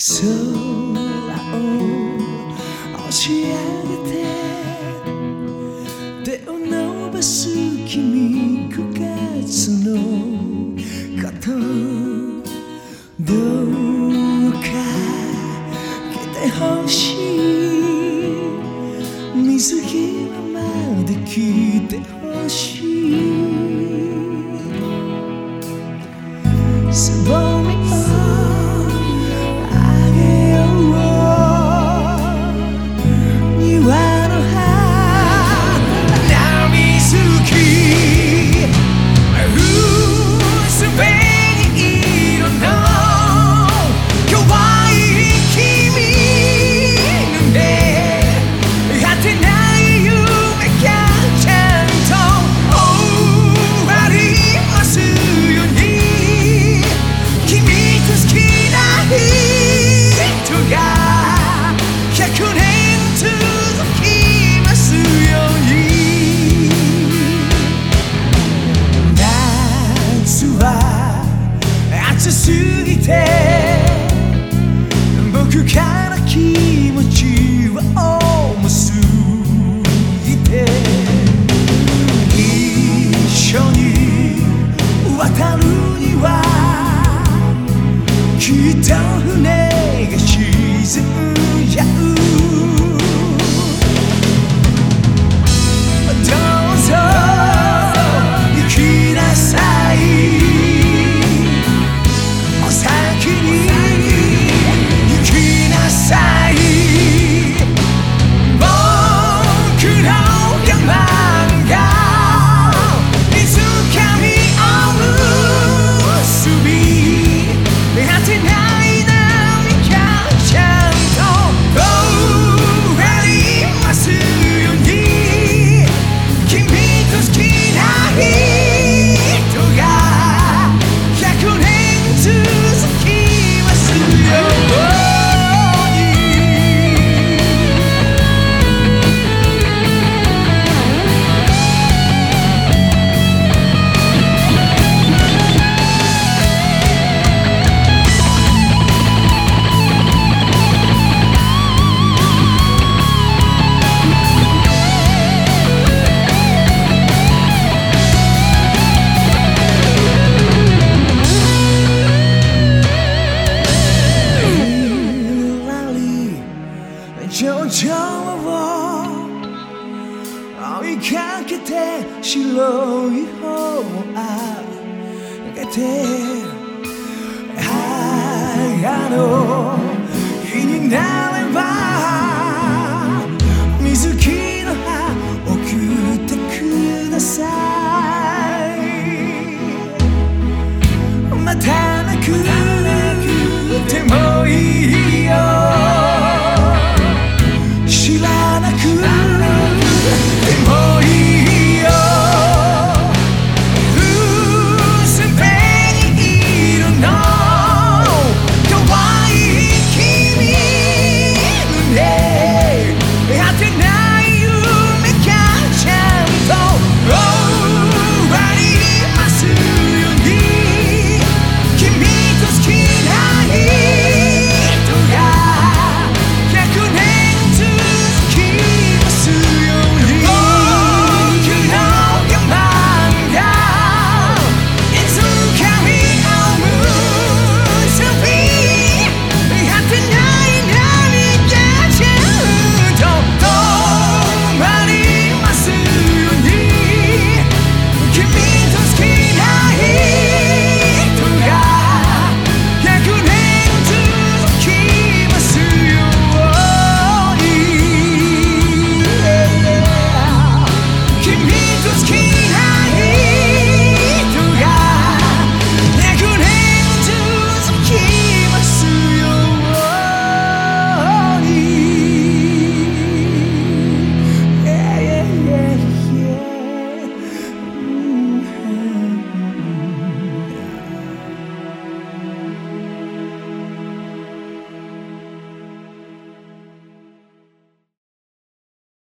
空を押し上げて手を伸ばす君9月のことどうか来てほしい水際まで来てほしい。So blow me けて白い方をあげてあの日になれば水木の葉送ってくださいまたなくてもいいよ。知らなくても